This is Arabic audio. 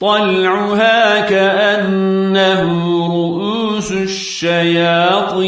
طلعها كأنه رؤوس الشياطين.